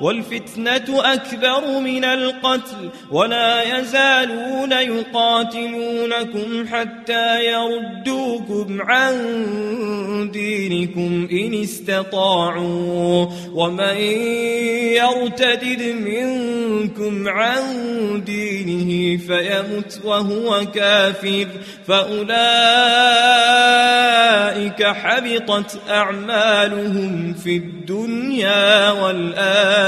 والفتنة أكبر من القتل ولا يزالون يقاتلونكم حتى يردوكم عن دينكم إن استطاعوا. ومن يرتدد منكم عن دينه فيمت وهو كافر فأولئك حبطت أعمالهم في الدنيا والآخرة.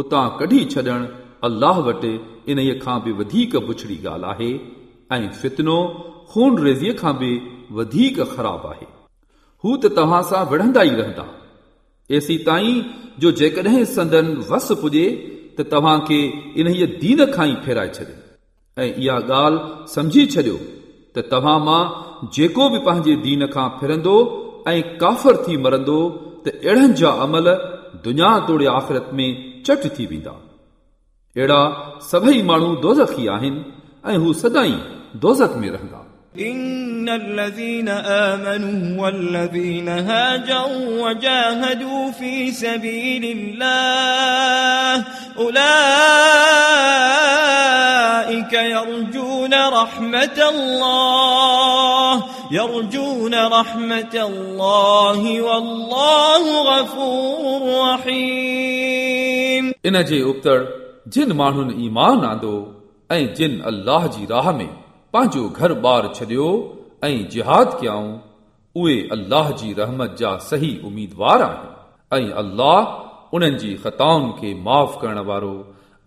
اتان ڪڍي ڇڏڻ الله وٽ ان کان به وڌيڪ بڇڙي ڳالهه آهي ۽ فتنو خون ريزيءَ کان به وڌيڪ خراب آهي. هو ته توهان سان وڙهندا ئي رهندا. اي سي تائين جو جيڪڏهن سندن وس پڄي ته توهان کي ان دين کان ئي ڦيرائي ڇڏي. ۽ اها ڳالهه سمجهي ڇڏيو ته توهان مان جيڪو به پنهنجي دين کان ڦرندو ۽ ڪافر ٿي مرندو ته اهڙن جا عمل دنيا توڙي آخرت ۾ चट थी वेंदा अहिड़ा सभई माण्हू दोज़खी आहिनि ऐं हू सदाई दोज़ख में रहंदा إن الذين آمنوا والذين هاجروا وجاهدوا في سبيل الله أولئك يرجون رحمة الله يرجون رحمة الله والله غفور رحيم इन जे उबतड़ जिन माण्हुनि ईमान आंदो ऐं जिन अल्लाह जी राह में पंहिंजो घर ॿार छॾियो ऐं जिहाद कयाऊं उहे अल्लाह जी रहमत जा सही उमीदवार आहिनि ऐं अल्लाह उन्हनि जी ख़ताउनि खे माफ़ करण वारो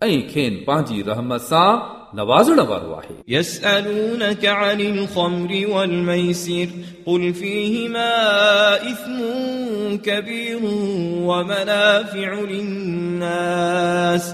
ऐं खेनि पंहिंजी रहमत सां नवाज़ण वारो आहे يسألونك عن الخمر والميسر قل فيهما إثم كبير ومنافع للناس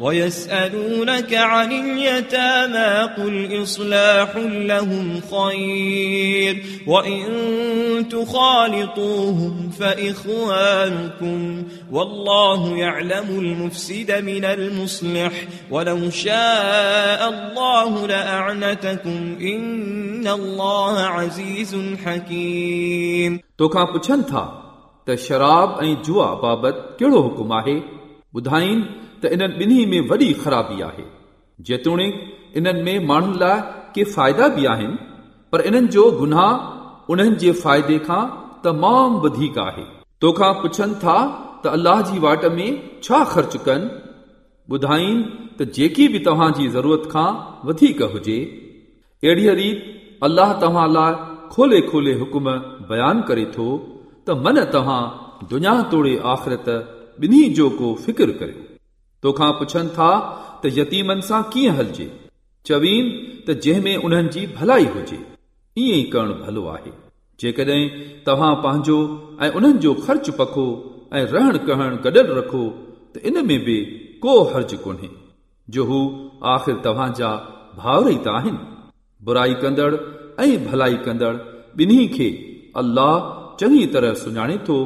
ويسألونك عن اليتامى قل إصلاح لهم خير وإن تخالطوهم فإخوانكم والله يعلم المفسد من المصلح ولو شاء الله لأعنتكم إن الله عزيز حكيم तोखां पुछनि था त शराब ऐं जुआ बाबति कहिड़ो हुकुम आहे ॿुधाइनि ته انهن ٻنهي ۾ وڏي خرابي آهي. جيتوڻيڪ انهن ۾ ماڻهن لاءِ ڪي فائدا به آهن پر انهن جو گناهه انهن جي فائدي کان تمام وڌيڪ آهي. توکان پڇن ٿا ته الله جي واٽ ۾ ڇا خرچ ڪن؟ ٻڌائين ته جيڪي به توهان جي ضرورت کان وڌيڪ هجي. اهڙيءَ ريت الله توهان لاءِ کولي کولي حڪم بيان ڪري ٿو ته من توهان دنيا توڙي آخرت ٻنهي جو ڪو فڪر ڪريو توکان پڇن ٿا ته يتيمن سان ڪيئن هلجي؟ چوين ته جنهن ۾ انهن جي ڀلائي هجي. ائين ئي ڪرڻ ڀلو آهي. جيڪڏهن توهان پنهنجو ۽ انهن جو خرچ پکو ۽ رهڻ ڪهڻ گڏيل رکو ته ان ۾ به ڪو هرج ڪونهي. جو هو آخر توهان جا ڀائر ئي ته آهن. برائي ڪندڙ ۽ ڀلائي ڪندڙ ٻنهي کي الله چڱي طرح سڃاڻي ٿو.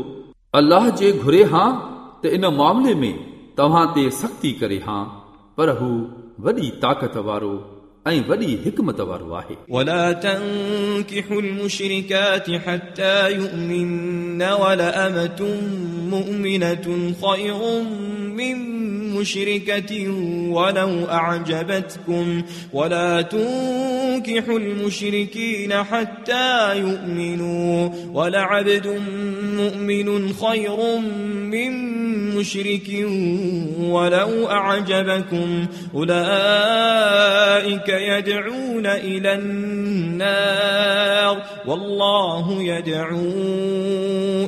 الله جي گهري هان ته ان معاملي ۾ तव्हां ते सख़्ती करे हां पर हू वॾी ताक़त वारो ऐं वॾी हिकमत वारो आहे ولا تنكحوا المشركات حتى يؤمن ولأمة مؤمنة خير من مشركة ولو أعجبتكم ولا تنكحوا المشركين حتى يؤمنوا ولعبد مؤمن خير من مشرك ولو أعجبكم أولئك يدعون إلى النار والله يدعو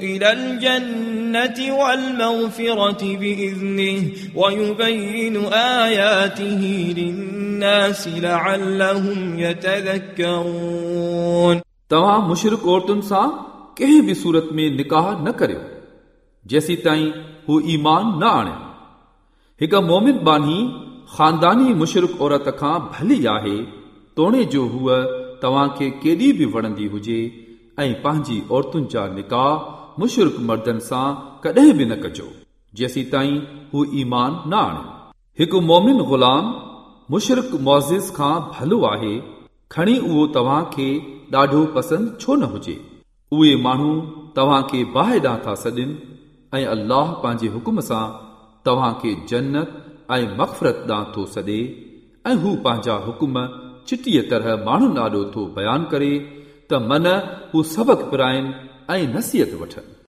إلى الجنة والمغفرة بإذنه ويبين آياته للناس لعلهم يتذكرون तव्हां मुशरिक औरतुनि सां कंहिं बि सूरत में निकाह न करियो जेसी ताईं هو ايمان نه آڻيو هڪ مومن باني خانداني مشرڪ عورت کان ڀلي آهي توڻي جو هوءَ توهان کي ڪيڏي به وڻندي هجي ۽ پنهنجي عورتن جا نڪاح مشرڪ مردن سان ڪڏهن به نه ڪجو جيسي تائين هو ايمان نه آڻي. هڪ مومن غلام مشرڪ مئازز کان ڀلو آهي کڻي اهو توهان کي ڏاڍو پسند ڇو نه هجي. اهي ماڻهو توهان کي ڏانهن ٿا سڏن ۽ الله پنهنجي حڪم سان توهان کي جنت ۽ مغفرت ڏانهن ٿو سڏي ۽ هو پنهنجا حڪم چٽيءَ طرح ماڻهن ڏاڍو ٿو بيان ڪري ته من هو سبق پرائن ۽ نصيحت وٺن